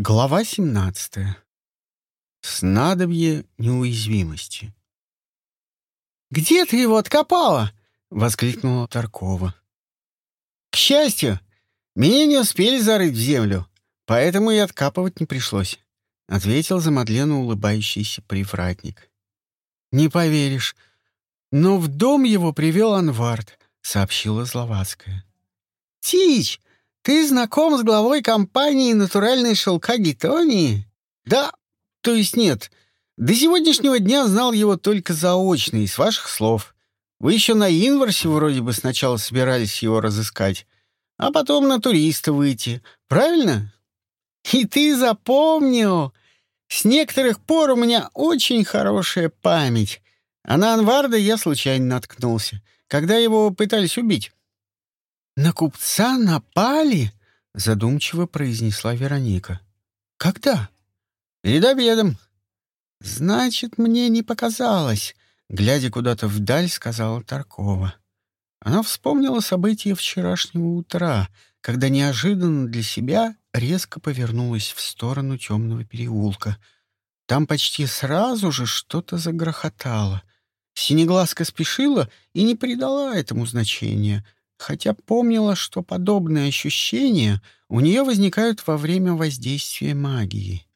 Глава 17. Снадобье неуязвимости. «Где ты его откопала?» — воскликнула Таркова. «К счастью, меня не успели зарыть в землю, поэтому и откапывать не пришлось», — ответил за Мадлену улыбающийся привратник. «Не поверишь, но в дом его привел Анвард», — сообщила Зловацкая. «Тич, ты знаком с главой компании «Натуральные шелка Гетонии»?» «Да, то есть нет. До сегодняшнего дня знал его только заочно, из ваших слов. Вы еще на Инварсе вроде бы сначала собирались его разыскать, а потом на туриста выйти. Правильно?» «И ты запомнил! С некоторых пор у меня очень хорошая память. А на Анварда я случайно наткнулся, когда его пытались убить. «На купца напали?» — задумчиво произнесла Вероника. «Когда?» «Перед обедом». «Значит, мне не показалось», — глядя куда-то вдаль, сказала Таркова. Она вспомнила события вчерашнего утра, когда неожиданно для себя резко повернулась в сторону темного переулка. Там почти сразу же что-то загрохотало. Синеглазка спешила и не придала этому значения — хотя помнила, что подобные ощущения у нее возникают во время воздействия магии.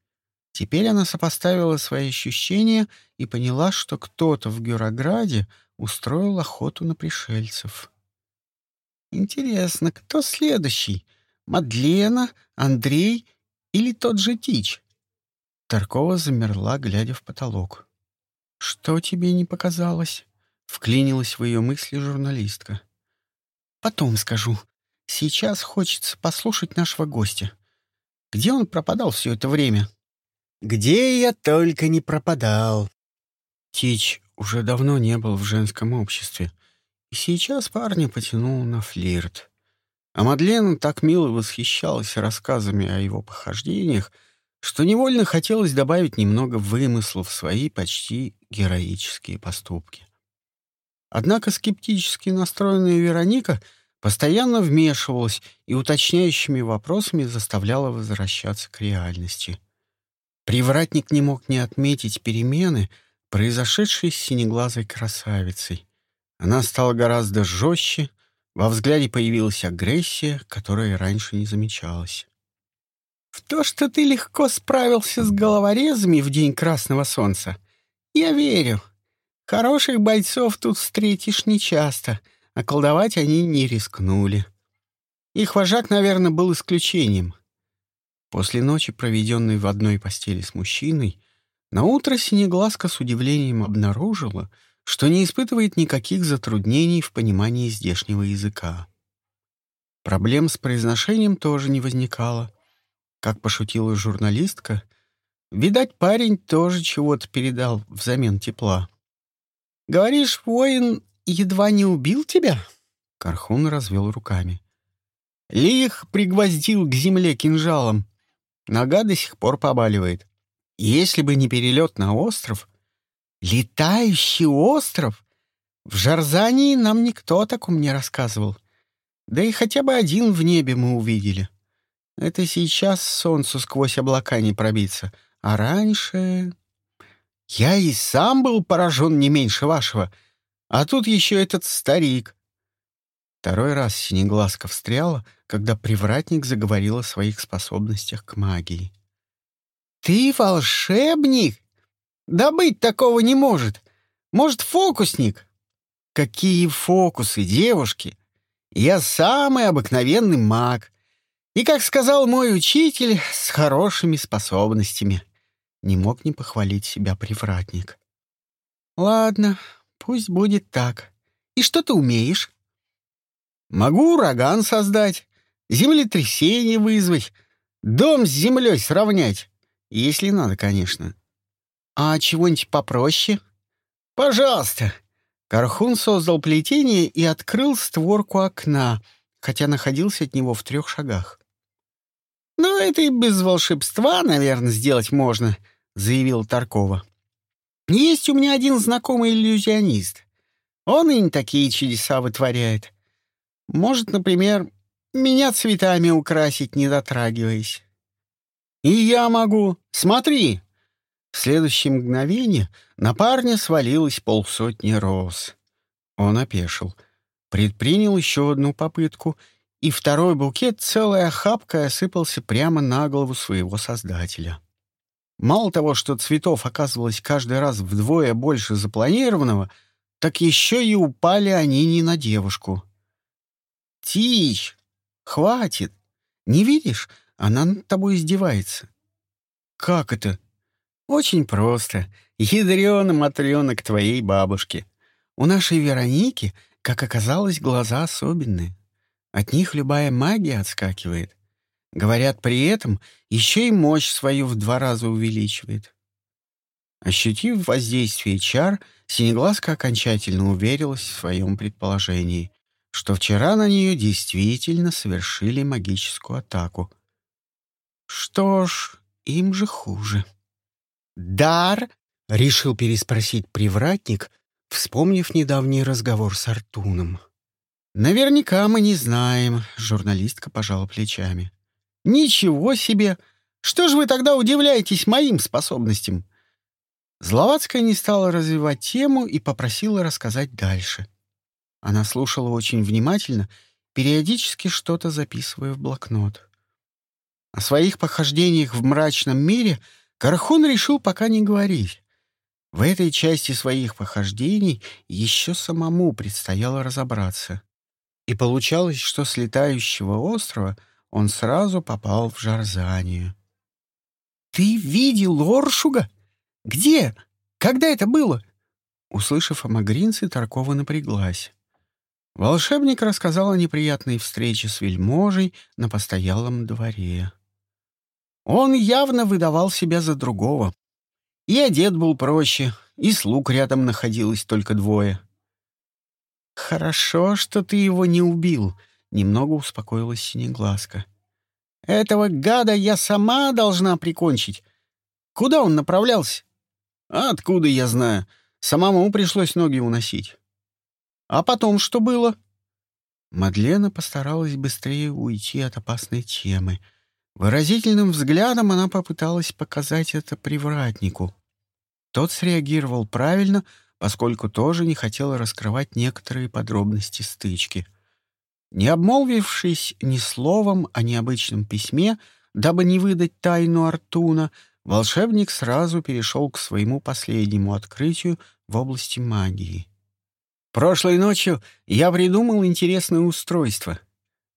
Теперь она сопоставила свои ощущения и поняла, что кто-то в Гюрограде устроил охоту на пришельцев. Интересно, кто следующий? Мадлена, Андрей или тот же Тич? Таркова замерла, глядя в потолок. «Что тебе не показалось?» — вклинилась в ее мысли журналистка. Потом скажу. Сейчас хочется послушать нашего гостя. Где он пропадал все это время? Где я только не пропадал. Тич уже давно не был в женском обществе, и сейчас парня потянул на флирт. А Мадлен так мило восхищалась рассказами о его похождениях, что невольно хотелось добавить немного вымысла в свои почти героические поступки. Однако скептически настроенная Вероника постоянно вмешивалась и уточняющими вопросами заставляла возвращаться к реальности. Привратник не мог не отметить перемены, произошедшие с синеглазой красавицей. Она стала гораздо жестче, во взгляде появилась агрессия, которая раньше не замечалась. «В то, что ты легко справился с головорезами в день Красного Солнца, я верю», Хороших бойцов тут встретишь нечасто, а колдовать они не рискнули. Их вожак, наверное, был исключением. После ночи, проведенной в одной постели с мужчиной, наутро Синеглазка с удивлением обнаружила, что не испытывает никаких затруднений в понимании здешнего языка. Проблем с произношением тоже не возникало. Как пошутила журналистка, видать, парень тоже чего-то передал взамен тепла. Говоришь, воин едва не убил тебя?» Кархун развел руками. Лих пригвоздил к земле кинжалом. Нога до сих пор побаливает. Если бы не перелет на остров... «Летающий остров? В Жарзании нам никто о таком не рассказывал. Да и хотя бы один в небе мы увидели. Это сейчас солнцу сквозь облака не пробиться, а раньше...» Я и сам был поражен не меньше вашего. А тут еще этот старик. Второй раз Синеглазка встряла, когда привратник заговорил о своих способностях к магии. «Ты волшебник? Да быть такого не может. Может, фокусник?» «Какие фокусы, девушки? Я самый обыкновенный маг. И, как сказал мой учитель, с хорошими способностями». Не мог не похвалить себя привратник. «Ладно, пусть будет так. И что ты умеешь?» «Могу ураган создать, землетрясение вызвать, дом с землей сравнять, если надо, конечно». «А чего-нибудь попроще?» «Пожалуйста». Кархун создал плетение и открыл створку окна, хотя находился от него в трех шагах. «Ну, это и без волшебства, наверное, сделать можно», — заявил Таркова. «Есть у меня один знакомый иллюзионист. Он и не такие чудеса вытворяет. Может, например, меня цветами украсить, не дотрагиваясь». «И я могу! Смотри!» В следующее мгновение на парня свалилось полсотни роз. Он опешил, предпринял еще одну попытку, и второй букет целой охапкой осыпался прямо на голову своего создателя. Мало того, что цветов оказывалось каждый раз вдвое больше запланированного, так еще и упали они не на девушку. «Тич, хватит! Не видишь? Она над тобой издевается». «Как это?» «Очень просто. Ядрёна к твоей бабушке. У нашей Вероники, как оказалось, глаза особенные. От них любая магия отскакивает. Говорят, при этом еще и мощь свою в два раза увеличивает. Ощутив воздействие чар, Синеглазка окончательно уверилась в своем предположении, что вчера на нее действительно совершили магическую атаку. Что ж, им же хуже. «Дар?» — решил переспросить привратник, вспомнив недавний разговор с Артуном. «Наверняка мы не знаем», — журналистка пожала плечами. «Ничего себе! Что же вы тогда удивляетесь моим способностям?» Зловацкая не стала развивать тему и попросила рассказать дальше. Она слушала очень внимательно, периодически что-то записывая в блокнот. О своих похождениях в мрачном мире Карахон решил пока не говорить. В этой части своих похождений еще самому предстояло разобраться. И получалось, что с летающего острова он сразу попал в Жарзанию. «Ты видел Оршуга? Где? Когда это было?» Услышав о Магринце, Таркова напряглась. Волшебник рассказал о неприятной встрече с вельможей на постоялом дворе. Он явно выдавал себя за другого. И одет был проще, и слуг рядом находилось только двое. «Хорошо, что ты его не убил», — немного успокоилась Синеглазка. «Этого гада я сама должна прикончить. Куда он направлялся?» «Откуда я знаю? Самому пришлось ноги уносить». «А потом что было?» Мадлена постаралась быстрее уйти от опасной темы. Выразительным взглядом она попыталась показать это привратнику. Тот среагировал правильно — поскольку тоже не хотела раскрывать некоторые подробности стычки. Не обмолвившись ни словом о необычном письме, дабы не выдать тайну Артуна, волшебник сразу перешел к своему последнему открытию в области магии. «Прошлой ночью я придумал интересное устройство.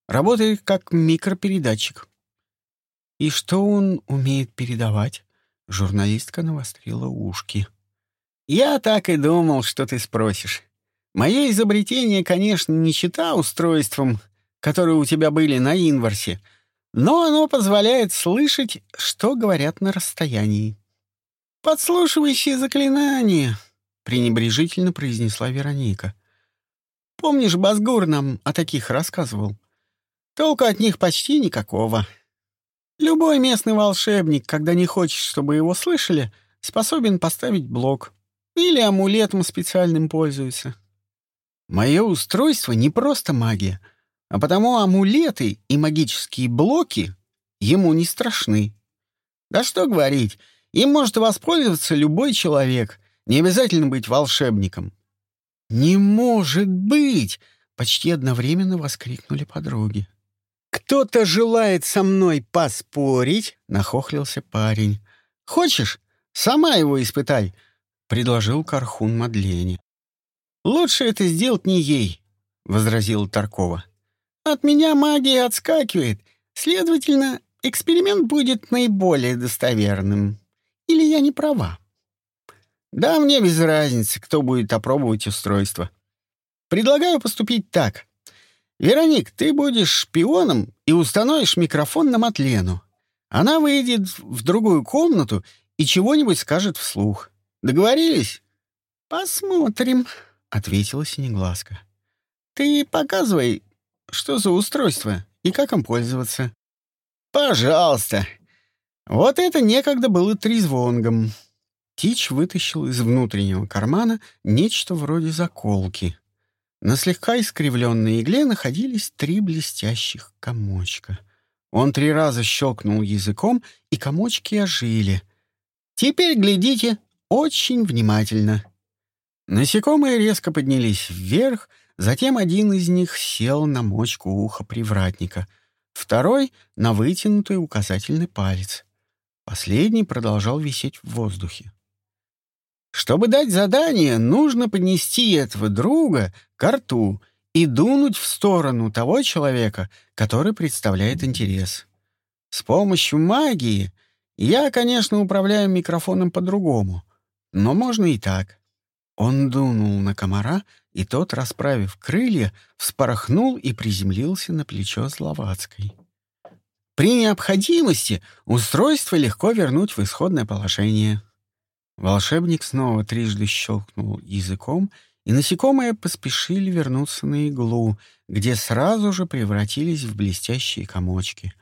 Работает как микропередатчик». «И что он умеет передавать?» Журналистка навострила ушки. «Я так и думал, что ты спросишь. Мое изобретение, конечно, не чита устройством, которые у тебя были на инварсе, но оно позволяет слышать, что говорят на расстоянии». «Подслушивающее заклинание», — пренебрежительно произнесла Вероника. «Помнишь, Базгур нам о таких рассказывал? Толку от них почти никакого. Любой местный волшебник, когда не хочет, чтобы его слышали, способен поставить блок. Или амулетом специальным пользуется. Мое устройство не просто магия, а потому амулеты и магические блоки ему не страшны. Да что говорить, им может воспользоваться любой человек, не обязательно быть волшебником. «Не может быть!» — почти одновременно воскликнули подруги. «Кто-то желает со мной поспорить?» — нахохлился парень. «Хочешь? Сама его испытай. — предложил Кархун Мадлене. «Лучше это сделать не ей», — возразил Таркова. «От меня магия отскакивает, следовательно, эксперимент будет наиболее достоверным. Или я не права?» «Да мне без разницы, кто будет опробовать устройство. Предлагаю поступить так. Вероник, ты будешь шпионом и установишь микрофон на Матлену. Она выйдет в другую комнату и чего-нибудь скажет вслух. Договорились? Посмотрим, ответила Синеглазка. Ты показывай, что за устройство и как им пользоваться. Пожалуйста. Вот это некогда было трезвонгом. Тич вытащил из внутреннего кармана нечто вроде заколки. На слегка искривленной игле находились три блестящих комочка. Он три раза щелкнул языком, и комочки ожили. «Теперь глядите очень внимательно». Насекомые резко поднялись вверх, затем один из них сел на мочку уха привратника, второй — на вытянутый указательный палец. Последний продолжал висеть в воздухе. Чтобы дать задание, нужно поднести этого друга к рту и дунуть в сторону того человека, который представляет интерес. С помощью магии я, конечно, управляю микрофоном по-другому, но можно и так. Он дунул на комара, и тот, расправив крылья, вспорохнул и приземлился на плечо Зловацкой. При необходимости устройство легко вернуть в исходное положение. Волшебник снова трижды щелкнул языком, и насекомые поспешили вернуться на иглу, где сразу же превратились в блестящие комочки.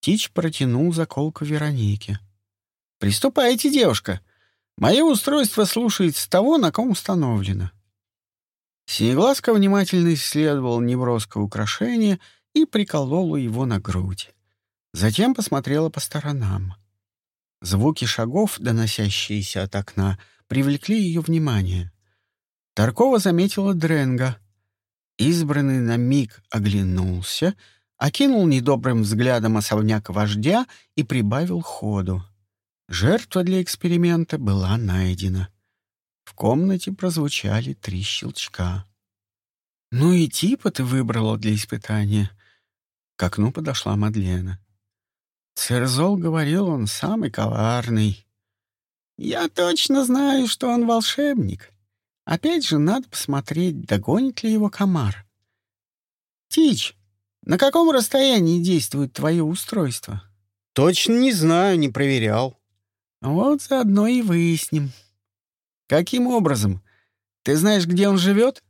Тич протянул заколку Веронике. «Приступайте, девушка. Мое устройство слушается того, на ком установлено». Синеглазка внимательно исследовал неброское украшение и приколола его на грудь. Затем посмотрела по сторонам. Звуки шагов, доносящиеся от окна, привлекли ее внимание. Таркова заметила Дренга. Избранный на миг оглянулся, окинул недобрым взглядом особняк вождя и прибавил ходу. Жертва для эксперимента была найдена. В комнате прозвучали три щелчка. «Ну и типа ты выбрала для испытания». К окну подошла Мадлена. Церзол говорил, он самый коварный. Я точно знаю, что он волшебник. Опять же, надо посмотреть, догонит ли его комар. Тич, на каком расстоянии действует твое устройство? Точно не знаю, не проверял. Вот заодно и выясним. Каким образом? Ты знаешь, где он живет?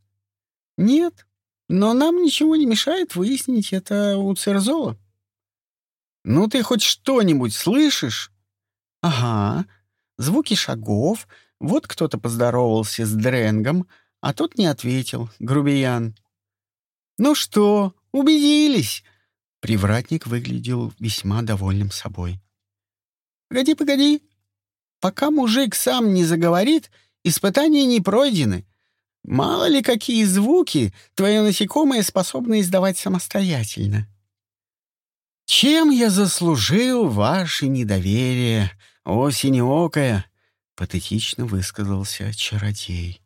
Нет, но нам ничего не мешает выяснить это у Церзола. «Ну ты хоть что-нибудь слышишь?» «Ага. Звуки шагов. Вот кто-то поздоровался с Дренгом, а тот не ответил, грубиян». «Ну что, убедились?» Привратник выглядел весьма довольным собой. «Погоди, погоди. Пока мужик сам не заговорит, испытания не пройдены. Мало ли какие звуки твое насекомое способно издавать самостоятельно». «Чем я заслужил ваше недоверие, о синеокая?» — патетично высказался чародей.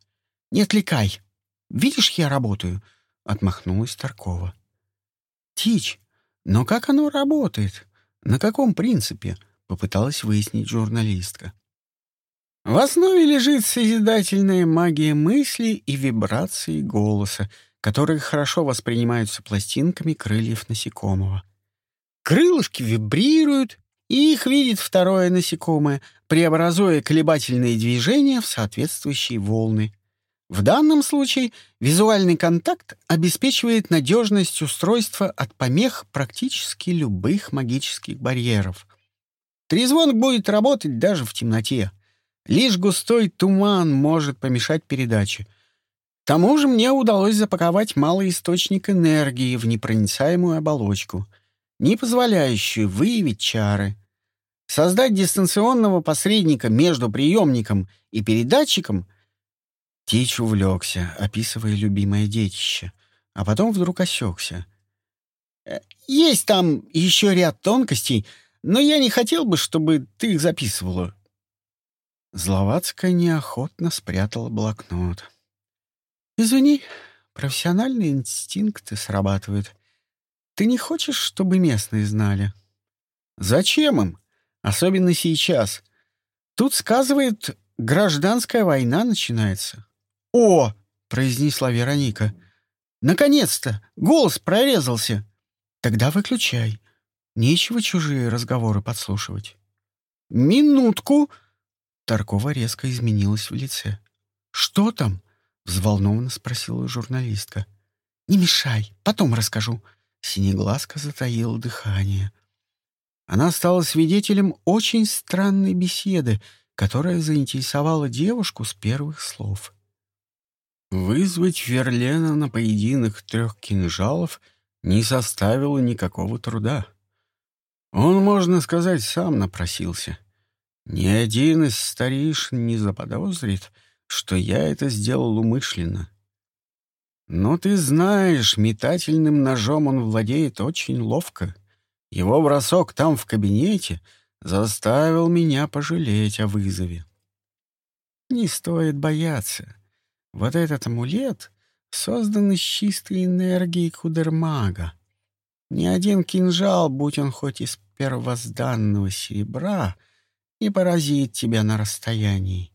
«Не отвлекай. Видишь, я работаю», — отмахнулась Таркова. «Тич, но как оно работает? На каком принципе?» — попыталась выяснить журналистка. В основе лежит созидательная магия мысли и вибрации голоса, которые хорошо воспринимаются пластинками крыльев насекомого. Крылышки вибрируют, и их видит второе насекомое, преобразуя колебательные движения в соответствующие волны. В данном случае визуальный контакт обеспечивает надежность устройства от помех практически любых магических барьеров. Трезвонок будет работать даже в темноте. Лишь густой туман может помешать передаче. К тому же мне удалось запаковать малый источник энергии в непроницаемую оболочку — не позволяющую выявить чары. Создать дистанционного посредника между приемником и передатчиком Тич увлекся, описывая любимое детище, а потом вдруг осекся. «Э, «Есть там еще ряд тонкостей, но я не хотел бы, чтобы ты их записывала». Зловацкая неохотно спрятала блокнот. «Извини, профессиональные инстинкты срабатывают. Ты не хочешь, чтобы местные знали? Зачем им? Особенно сейчас. Тут, сказывает, гражданская война начинается. О, произнесла Вероника. Наконец-то! Голос прорезался. Тогда выключай. Нечего чужие разговоры подслушивать. Минутку. Таркова резко изменилась в лице. Что там? взволнованно спросила журналистка. Не мешай, потом расскажу. Синеглазка затаила дыхание. Она стала свидетелем очень странной беседы, которая заинтересовала девушку с первых слов. Вызвать Верлена на поединок трех кинжалов не составило никакого труда. Он, можно сказать, сам напросился. Ни один из старейшин не заподозрит, что я это сделал умышленно. Но ты знаешь, метательным ножом он владеет очень ловко. Его бросок там в кабинете заставил меня пожалеть о вызове. Не стоит бояться. Вот этот амулет создан из чистой энергии Кудермага. Ни один кинжал, будь он хоть из первозданного серебра, не поразит тебя на расстоянии.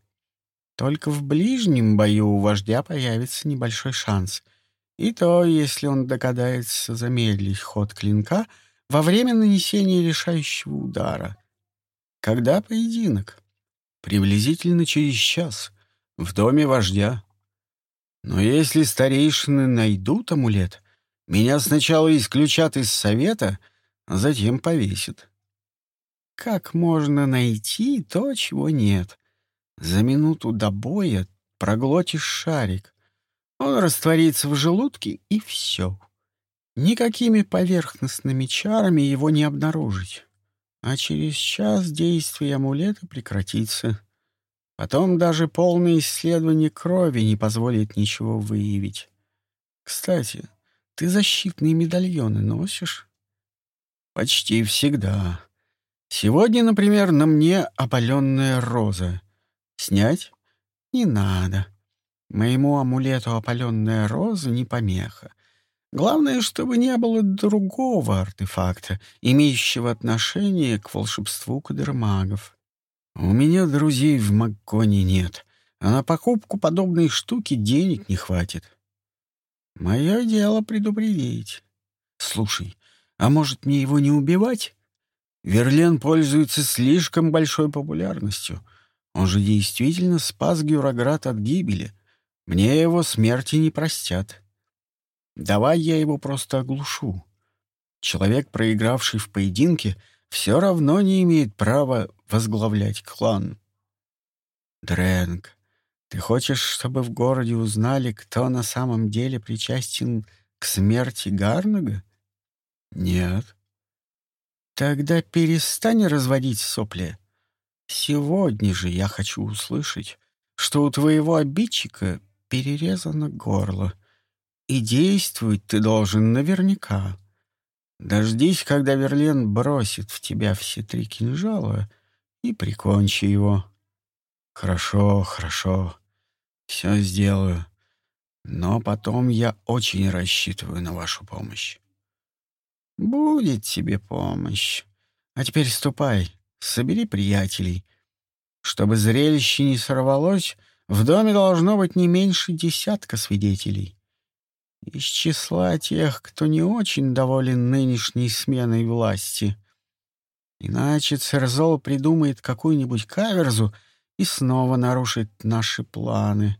Только в ближнем бою у вождя появится небольшой шанс. И то, если он догадается замедлить ход клинка во время нанесения решающего удара. Когда поединок? Приблизительно через час. В доме вождя. Но если старейшины найдут амулет, меня сначала исключат из совета, а затем повесят. Как можно найти то, чего нет? За минуту до боя проглотишь шарик. Он растворится в желудке, и все. Никакими поверхностными чарами его не обнаружить. А через час действие амулета прекратится. Потом даже полное исследование крови не позволит ничего выявить. Кстати, ты защитные медальоны носишь? Почти всегда. Сегодня, например, на мне опаленная роза. Снять? Не надо. Моему амулету опаленная роза не помеха. Главное, чтобы не было другого артефакта, имеющего отношение к волшебству кадермагов. У меня друзей в Макконе нет, а на покупку подобной штуки денег не хватит. Мое дело предупредить. Слушай, а может мне его не убивать? Верлен пользуется слишком большой популярностью. Он же действительно спас Гюроград от гибели. Мне его смерти не простят. Давай я его просто оглушу. Человек, проигравший в поединке, все равно не имеет права возглавлять клан. Дрэнк, ты хочешь, чтобы в городе узнали, кто на самом деле причастен к смерти Гарнага? Нет. Тогда перестань разводить сопли. Сегодня же я хочу услышать, что у твоего обидчика перерезано горло. И действовать ты должен наверняка. Дождись, когда Верлен бросит в тебя все три кинжала, и прикончи его. Хорошо, хорошо. Все сделаю. Но потом я очень рассчитываю на вашу помощь. Будет тебе помощь. А теперь ступай, собери приятелей. Чтобы зрелище не сорвалось, в доме должно быть не меньше десятка свидетелей. Из числа тех, кто не очень доволен нынешней сменой власти. Иначе Церзол придумает какую-нибудь каверзу и снова нарушит наши планы.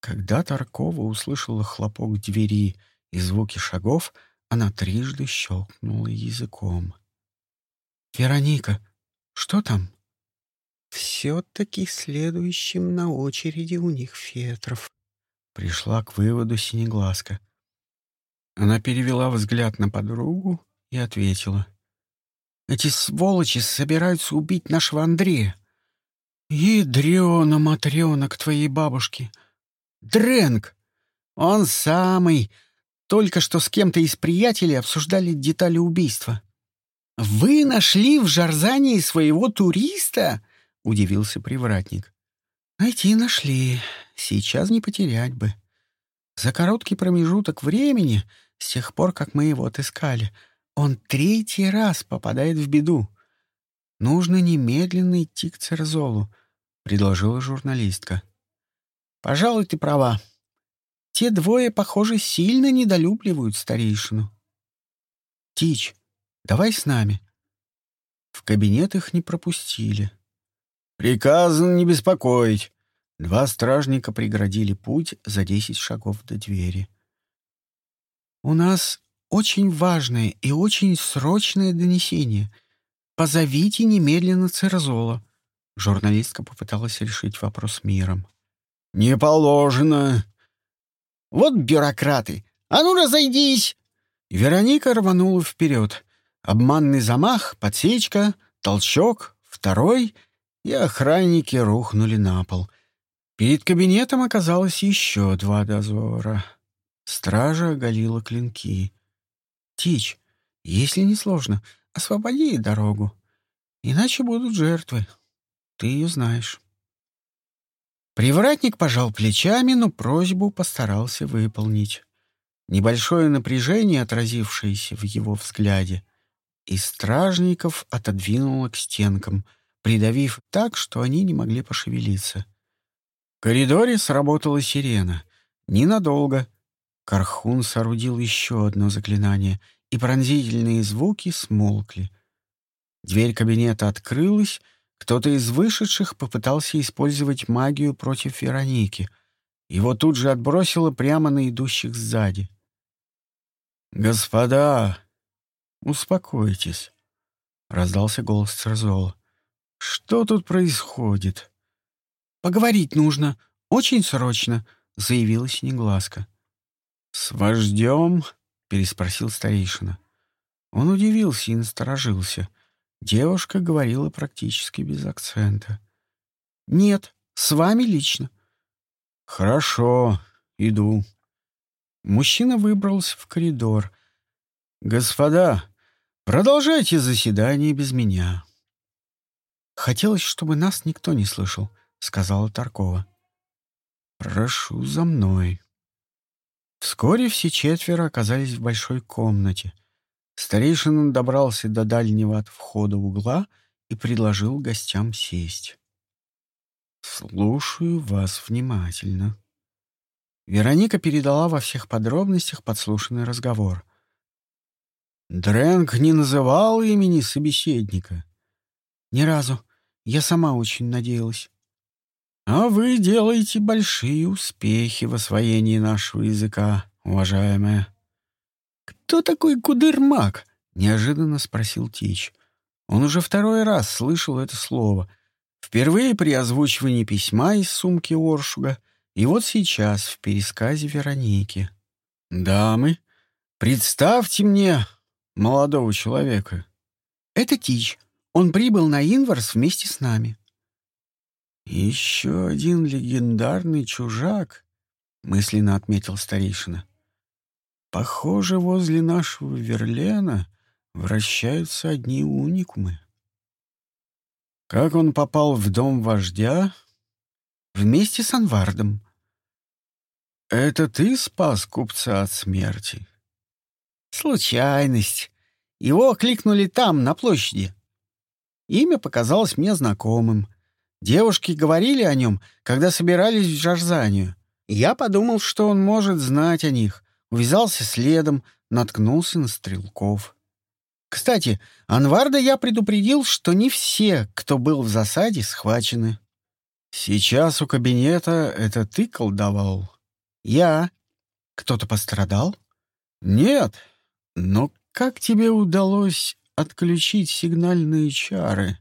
Когда Таркова услышала хлопок двери и звуки шагов, она трижды щелкнула языком. «Вероника, что там?» «Все-таки следующим на очереди у них Фетров», — пришла к выводу Синеглазка. Она перевела взгляд на подругу и ответила. «Эти сволочи собираются убить нашего Андрея. Ядрёна Матрёна к твоей бабушке. Дрэнк! Он самый, только что с кем-то из приятелей обсуждали детали убийства. «Вы нашли в Жарзании своего туриста?» — удивился привратник. «Найти нашли. Сейчас не потерять бы. За короткий промежуток времени, с тех пор, как мы его отыскали, он третий раз попадает в беду. Нужно немедленно идти к Церзолу», — предложила журналистка. «Пожалуй, ты права», те двое, похоже, сильно недолюбливают старейшину. Тич, давай с нами. В кабинет их не пропустили. Приказано не беспокоить. Два стражника преградили путь за десять шагов до двери. У нас очень важное и очень срочное донесение. Позовите немедленно Церзола. Журналистка попыталась решить вопрос миром. «Не положено. Вот бюрократы! А ну, разойдись!» Вероника рванула вперед. обманный замах, подсечка, толчок, второй, и охранники рухнули на пол. Перед кабинетом оказалось еще два дозора. Стража оголила клинки. «Тич, если не сложно, освободи дорогу. Иначе будут жертвы. Ты ее знаешь». Привратник пожал плечами, но просьбу постарался выполнить. Небольшое напряжение, отразившееся в его взгляде, и стражников отодвинуло к стенкам, придавив так, что они не могли пошевелиться. В коридоре сработала сирена. Ненадолго. Кархун соорудил еще одно заклинание, и пронзительные звуки смолкли. Дверь кабинета открылась, кто-то из вышедших попытался использовать магию против Вероники. Его тут же отбросило прямо на идущих сзади. «Господа, успокойтесь», — раздался голос Церзола. «Что тут происходит?» «Поговорить нужно. Очень срочно», — заявила Синеглазка. «С вождем?» — переспросил старейшина. Он удивился и насторожился. Девушка говорила практически без акцента. «Нет, с вами лично». «Хорошо, иду». Мужчина выбрался в коридор. «Господа, продолжайте заседание без меня». «Хотелось, чтобы нас никто не слышал», — сказала Таркова. «Прошу за мной». Вскоре все четверо оказались в большой комнате — Старейшина добрался до дальнего от входа угла и предложил гостям сесть. «Слушаю вас внимательно». Вероника передала во всех подробностях подслушанный разговор. Дрэнк не называл имени собеседника. «Ни разу. Я сама очень надеялась». «А вы делаете большие успехи в освоении нашего языка, уважаемая». «Кто такой Кудырмак?» — неожиданно спросил Тич. Он уже второй раз слышал это слово. Впервые при озвучивании письма из сумки Оршуга, и вот сейчас в пересказе Вероники. «Дамы, представьте мне молодого человека». «Это Тич. Он прибыл на Инварс вместе с нами». «Еще один легендарный чужак», — мысленно отметил старейшина. Похоже, возле нашего Верлена вращаются одни уникумы. Как он попал в дом вождя? Вместе с Анвардом. Это ты спас купца от смерти? Случайность. Его окликнули там, на площади. Имя показалось мне знакомым. Девушки говорили о нем, когда собирались в Жарзанию. Я подумал, что он может знать о них, увязался следом, наткнулся на стрелков. Кстати, Анварда я предупредил, что не все, кто был в засаде, схвачены. Сейчас у кабинета это ты колдовал? Я. Кто-то пострадал? Нет. Но как тебе удалось отключить сигнальные чары?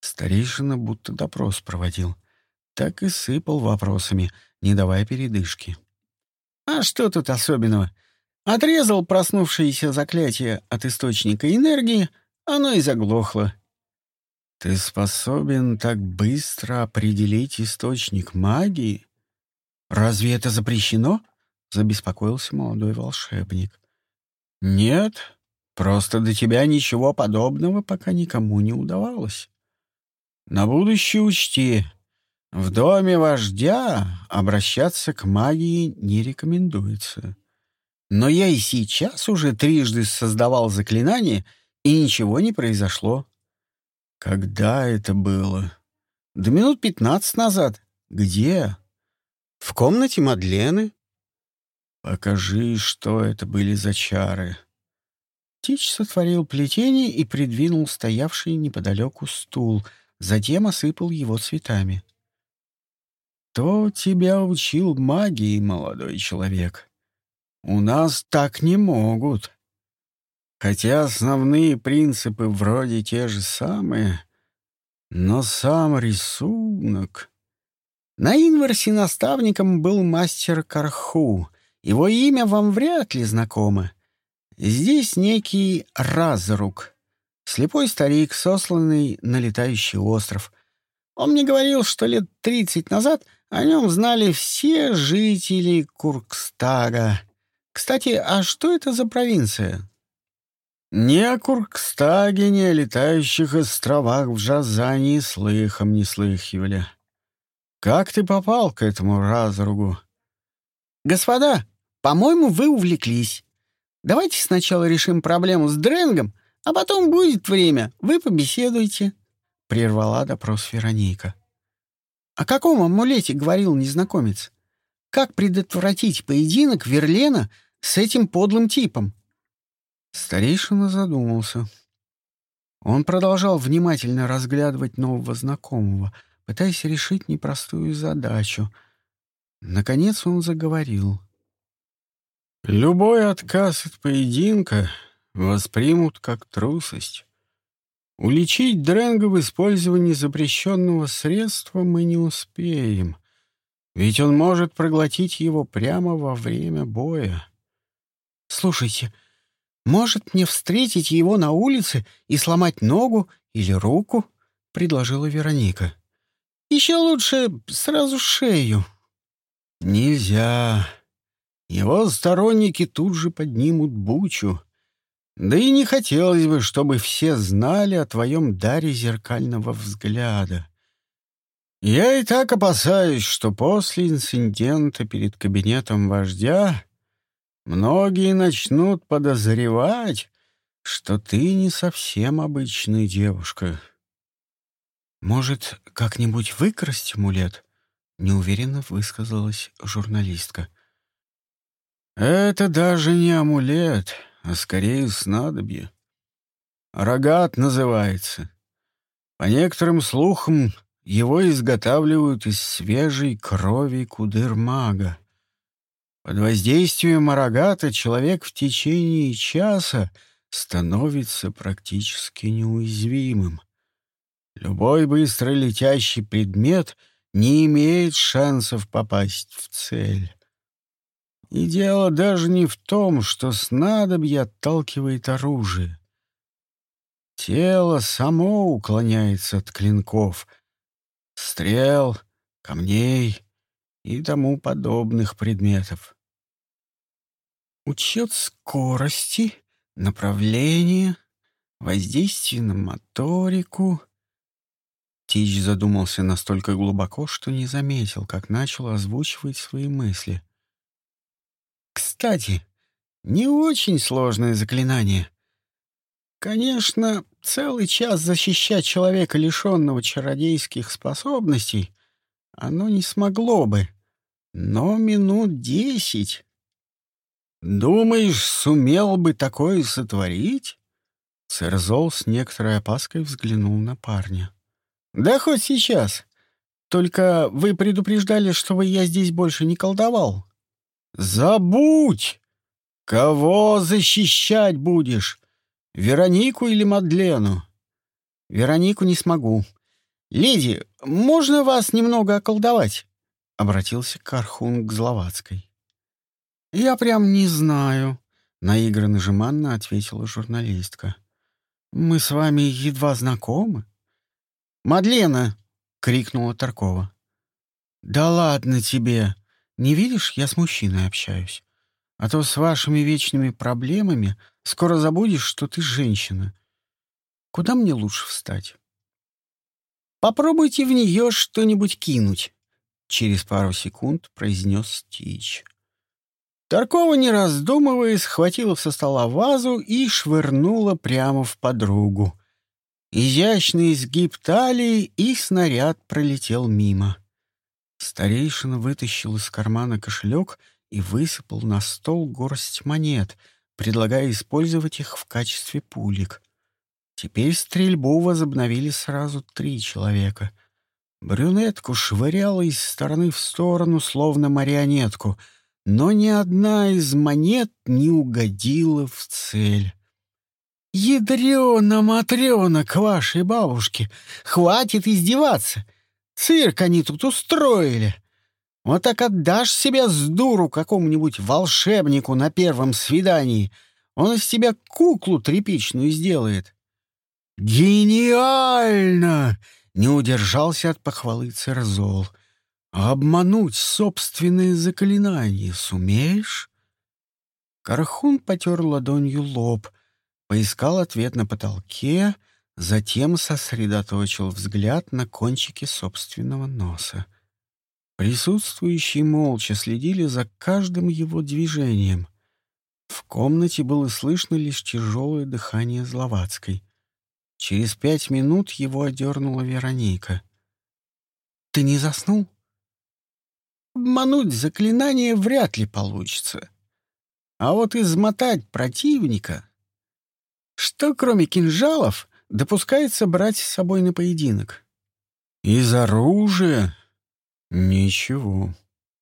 Старейшина будто допрос проводил. Так и сыпал вопросами, не давая передышки. А что тут особенного? Отрезал проснувшееся заклятие от источника энергии, оно и заглохло. Ты способен так быстро определить источник магии? Разве это запрещено? Забеспокоился молодой волшебник. Нет, просто до тебя ничего подобного пока никому не удавалось. На будущее учти, в доме вождя обращаться к магии не рекомендуется. Но я и сейчас уже трижды создавал заклинание, и ничего не произошло. Когда это было? Да минут пятнадцать назад. Где? В комнате Мадлены. Покажи, что это были за чары. Тич сотворил плетение и придвинул стоявший неподалеку стул, затем осыпал его цветами. Кто тебя учил магии, молодой человек? У нас так не могут. Хотя основные принципы вроде те же самые, но сам рисунок... На Инверсе наставником был мастер Карху. Его имя вам вряд ли знакомо. Здесь некий Разрук, слепой старик, сосланный на летающий остров. Он мне говорил, что лет тридцать назад о нем знали все жители Куркстага. Кстати, а что это за провинция? Ни о Куркстаге, ни о летающих островах в Жазании слыхом не слыхивали. Как ты попал к этому разругу? Господа, по-моему, вы увлеклись. Давайте сначала решим проблему с Дренгом, а потом будет время, вы побеседуйте. Прервала допрос Вероника. О каком амулете говорил незнакомец? Как предотвратить поединок Верлена с этим подлым типом? Старейшина задумался. Он продолжал внимательно разглядывать нового знакомого — пытаясь решить непростую задачу. Наконец он заговорил. «Любой отказ от поединка воспримут как трусость. Уличить Дрэнга в использовании запрещенного средства мы не успеем, ведь он может проглотить его прямо во время боя. Слушайте, может мне встретить его на улице и сломать ногу или руку?» — предложила Вероника. Еще лучше сразу шею. Нельзя. Его сторонники тут же поднимут бучу. Да и не хотелось бы, чтобы все знали о твоем даре зеркального взгляда. Я и так опасаюсь, что после инцидента перед кабинетом вождя многие начнут подозревать, что ты не совсем обычная девушка. «Может, как-нибудь выкрасть амулет?» — неуверенно высказалась журналистка. «Это даже не амулет, а скорее снадобье. Рогат называется. По некоторым слухам, его изготавливают из свежей крови кудыр-мага. Под воздействием рогата человек в течение часа становится практически неуязвимым. Любой быстро летящий предмет не имеет шансов попасть в цель. И дело даже не в том, что снадобье отталкивает оружие. Тело само уклоняется от клинков, стрел, камней и тому подобных предметов. Учет скорости, направления, воздействие на моторику — Тич задумался настолько глубоко, что не заметил, как начал озвучивать свои мысли. «Кстати, не очень сложное заклинание. Конечно, целый час защищать человека, лишенного чародейских способностей, оно не смогло бы, но минут десять. Думаешь, сумел бы такое сотворить?» Церзол с некоторой опаской взглянул на парня. «Да хоть сейчас. Только вы предупреждали, чтобы я здесь больше не колдовал». «Забудь! Кого защищать будешь? Веронику или Мадлену?» «Веронику не смогу. Леди, можно вас немного околдовать?» — обратился Кархун к Зловацкой. «Я прям не знаю», — наигранно жеманно ответила журналистка. «Мы с вами едва знакомы». «Мадлена!» — крикнула Таркова. «Да ладно тебе! Не видишь, я с мужчиной общаюсь. А то с вашими вечными проблемами скоро забудешь, что ты женщина. Куда мне лучше встать?» «Попробуйте в нее что-нибудь кинуть», — через пару секунд произнес Тич. Таркова, не раздумывая, схватила со стола вазу и швырнула прямо в подругу. Изящный изгиб талии, и снаряд пролетел мимо. Старейшина вытащил из кармана кошелек и высыпал на стол горсть монет, предлагая использовать их в качестве пулек. Теперь стрельбу возобновили сразу три человека. Брюнетку швыряла из стороны в сторону, словно марионетку, но ни одна из монет не угодила в цель. «Ядрёна-матрёна к вашей бабушке! Хватит издеваться! Цирк они тут устроили! Вот так отдашь себя с дуру какому-нибудь волшебнику на первом свидании, Он из тебя куклу тряпичную сделает». «Гениально!» — не удержался от похвалы Церзол. «А обмануть собственные заклинания сумеешь?» Кархун потер ладонью лоб, поискал ответ на потолке, затем сосредоточил взгляд на кончике собственного носа. Присутствующие молча следили за каждым его движением. В комнате было слышно лишь тяжелое дыхание Зловацкой. Через пять минут его одернула Вероника. «Ты не заснул?» «Обмануть заклинание вряд ли получится. А вот измотать противника... Что, кроме кинжалов, допускается брать с собой на поединок?» «Из оружия?» «Ничего».